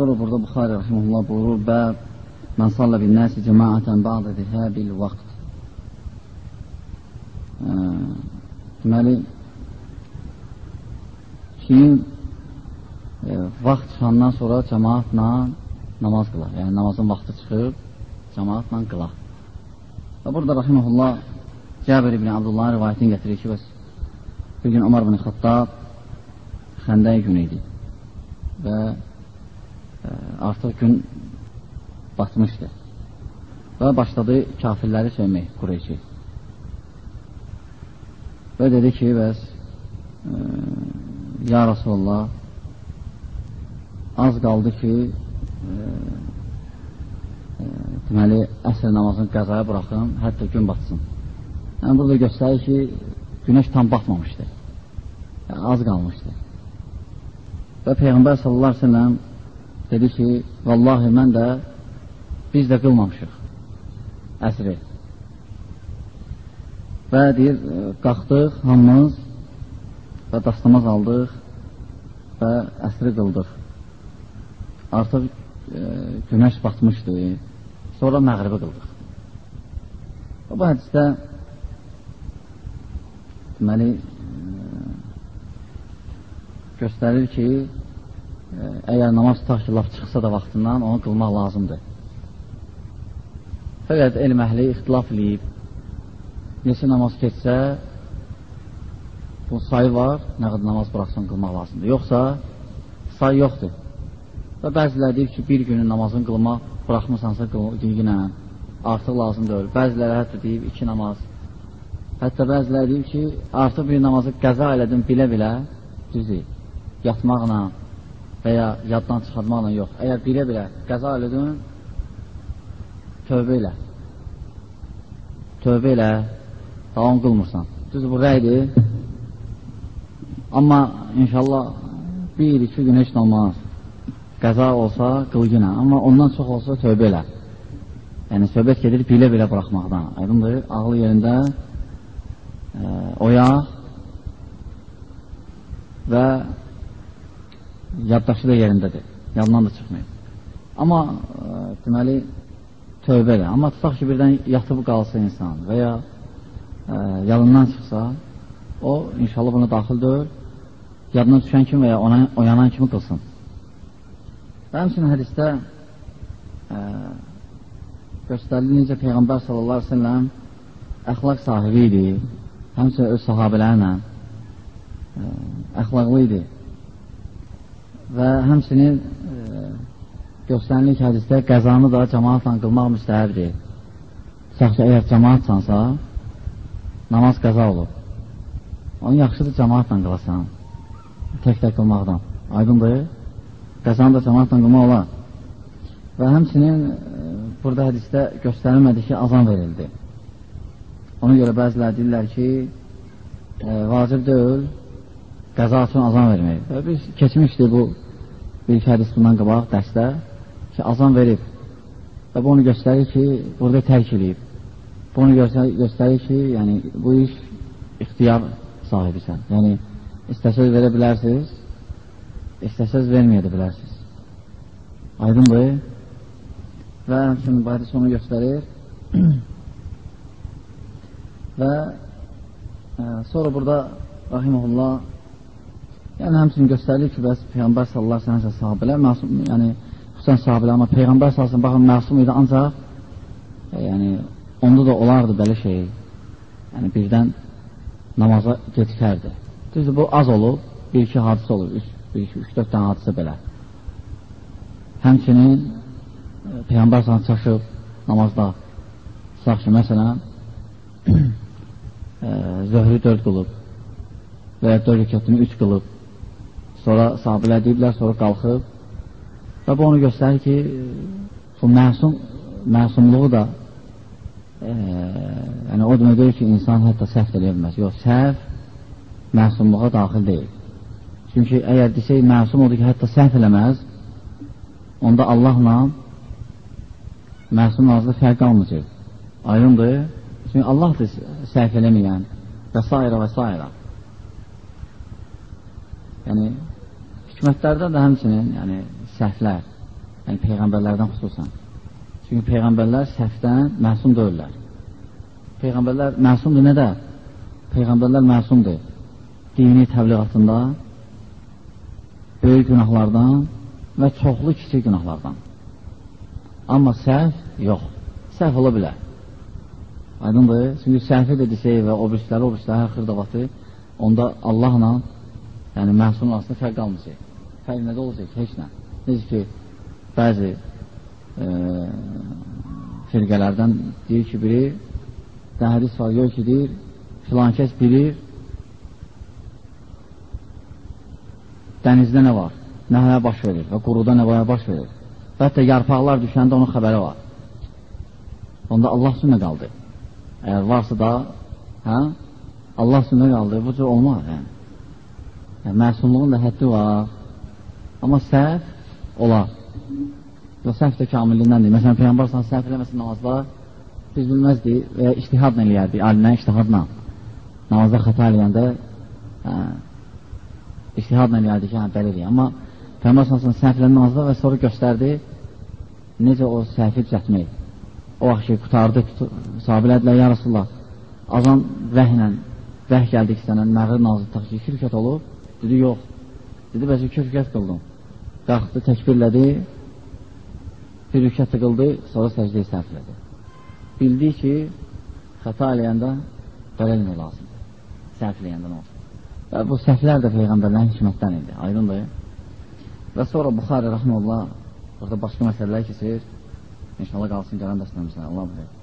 sonra burada Buxari Rəhməllah buyurur, bəb mən salla bin nəsi cəmaətən bağda zihəbil vaxt. Deməli, kim e, vaxt çıxandan sonra cəmaatla namaz qılar. Yəni, namazın vaxtı çıxıb, cəmaatla qılar. Və burada Rəhməllah Cəbir ibn Abdullahın rivayətini gətirir ki, bəs bir gün Ömər ibn Xattab xəndəy günü idi və e, artıq gün batmışdı və başladı kafirləri söymək Qureyşi. Və dedi ki, bəs e, ya Rasulullah az qaldı ki e, e, deməli əsr namazını qəzaya buraxın, hətta gün batsın. Yəni burada göstərir ki günəş tam batmamışdı yəni, az qalmışdı Və Peyğəmbər sallallahu aleyhi ve sellem dedi ki, vallahi mən də biz də qılmamışıq əsri. Və deyir, qalxdıq hamımız və dastamaz aldıq və əsri qıldıq. Artıq e, günəş batmışdı, sonra məğribi qıldıq. Və bu hədisdə deməli, göstərir ki, e, əgər namaz tutaq ki, laf çıxsa da vaxtından onu qılmaq lazımdır. Fəqət elm əhli ixtilaf eləyib, neçə namaz keçsə, bu sayı var, nə qədər namaz bıraxsan qılmaq lazımdır. Yoxsa, say yoxdur. Və bəzilər deyir ki, bir günün namazını qılmaq bıraxmırsansa qilginə artıq lazım deyil. Bəziləri hətta deyib iki namaz. Hətta bəziləri deyib ki, artıq bir namazı qəza elədim bilə-bilə düzdür yatmaqla və ya yaddan çıxartmaqla yox. Əgər bilə-bilə qəza elədin, tövbə ilə. Tövbə ilə davam qılmırsan. Düz bu rəydir. Amma inşallah bir, iki gün heç olmaz. Qəza olsa qıl günə. Amma ondan çox olsa tövbə elə. Yəni, söhbət gedir bilə-bilə buraxmaqdan. Aydındır, ağlı yerində e, oyaq və yaddaşı da yerindədir, yadından da çıxmayıb. Amma e, deməli, tövbədir. Amma tutaq ki, birdən yatıb qalsa insan və ya e, yadından çıxsa, o inşallah buna daxil deyil, yadına düşən kimi və ya ona, oyanan kimi qılsın. Və həmçinin hədistə e, göstərilir necə Peyğəmbər sallallahu aleyhi ve sellem əxlaq sahibi idi, həmçinin öz sahabələrlə e, əxlaqlı idi və həmsinin e, göstərilir ki, hədisdə qəzanı da cəmaatla qılmaq müstəhəbdir. Tutaq ki, əgər cəmaatsansa, namaz qəza olur. Onun yaxşıdır cəmaatla qılasan, tək-tək qılmaqdan. Aydındır, qəzanı da cəmaatla qılmaq olar. Və həmsinin e, burada hədisdə göstərilmədi ki, azan verildi. Ona görə bəzilər deyirlər ki, e, vacib deyil, qəza üçün azan vermək. Və biz keçmişdir bu bir hədis bundan qabaq dərsdə ki, azan verib və bu onu göstərir ki, burada tərk edib. Bu onu göstərir, ki, yəni bu iş ixtiyar sahibisən. Yəni istəsəz verə bilərsiniz, istəsəz verməyə də bilərsiniz. Aydındır. Və həmçinin bu hədis onu göstərir. və ə, sonra burada rahiməhullah Yəni həmçinin göstərilir ki, bəs Peyğəmbər sallallahu əleyhi və səlləm sahabelər məsum, yəni xüsusən sahabelər, amma Peyğəmbər sallallahu əleyhi baxın məsum idi, ancaq e, yəni onda da olardı belə şey. Yəni birdən namaza gecikərdi. Düzdür, bu az olub, bir-iki hadisə olur, üç, bir, iki, üç, dörd dənə hadisə belə. Həmçinin e, Peyğəmbər sallallahu çaşıb namazda sağ ki, məsələn e, zöhrü dörd qılıb və ya dörd rükətini üç qılıb Sonra sahabilər deyiblər, sonra qalxıb və bu onu göstərir ki, bu məsum, məsumluğu da e, yəni o demək deyil ki, insan hətta səhv edə bilməz. Yox, səhv məsumluğa daxil deyil. Çünki əgər desək, məsum odur ki, hətta səhv eləməz, onda Allahla məsum arasında fərq qalmayacaq. Aydındır. Çünki Allahdır səhv eləməyən və s. və s. Hikmətlərdə də həmçinin yəni, səhvlər. Yəni, Peyğəmbərlərdən xüsusən. Çünki Peyğəmbərlər səhvdən məsum deyirlər. Peyğəmbərlər məsumdur nə də? Peyğəmbərlər məsumdur. Dini təbliğatında böyük günahlardan və çoxlu kiçik günahlardan. Amma səhv yox. Səhv ola bilər. Aydındır. Çünki səhvi dedirsə və o birisləri, o birisləri xırda vaxtı onda Allahla yəni məhsulun arasında fərq qalmayacaq. Fərq nədə olacaq? Heç nə. Necə ki, bəzi e, firqələrdən deyir ki, biri hədis var, yox ki, deyir, filan kəs bilir dənizdə nə var, nəhəyə baş verir və quruda nəvaya baş verir. Və hətta yarpaqlar düşəndə onun xəbəri var. Onda Allah sünnə qaldı. Əgər varsa da, hə, Allah sünnə qaldı, bu cür olmaz. Yəni. yəni məsumluğun da həddi var. Amma səhv olar. Və səhv də kamillindəndir. Məsələn, Peyyambar sana səhv eləməsin namazda, biz bilməzdik və ya iştihadla eləyərdik, alimdən iştihadla. Namazda xəta eləyəndə, hə, iştihadla eləyərdi ki, hə, bəlidir. Amma Peyğəmbər sallallahu səhvlərin namazda və sonra göstərdi necə o səhvi düzəltmək. O vaxt ki, qutardı, sahabilər ya Rasulullah, azan vəhlə, vəh gəldi ki, sənə məğrib nazı tutaq ki, iki rükət olub. Dedi, yox. Dedi, bəzi iki rükət qıldım. Qalxdı, təkbirlədi, bir rükət qıldı, sonra səcdəyi səhvlədi. Bildi ki, xəta eləyəndə belə eləmək lazımdır. Səhv eləyəndə nə olsun? Və bu səhvlər də Peyğəmbərlərin hikmətdən idi, aydındır. Və sonra Buxarə rəhməllah burada başqa məsələlər keçir. İnşallah qalsın gələn dəstəmizdən. Allah bilir.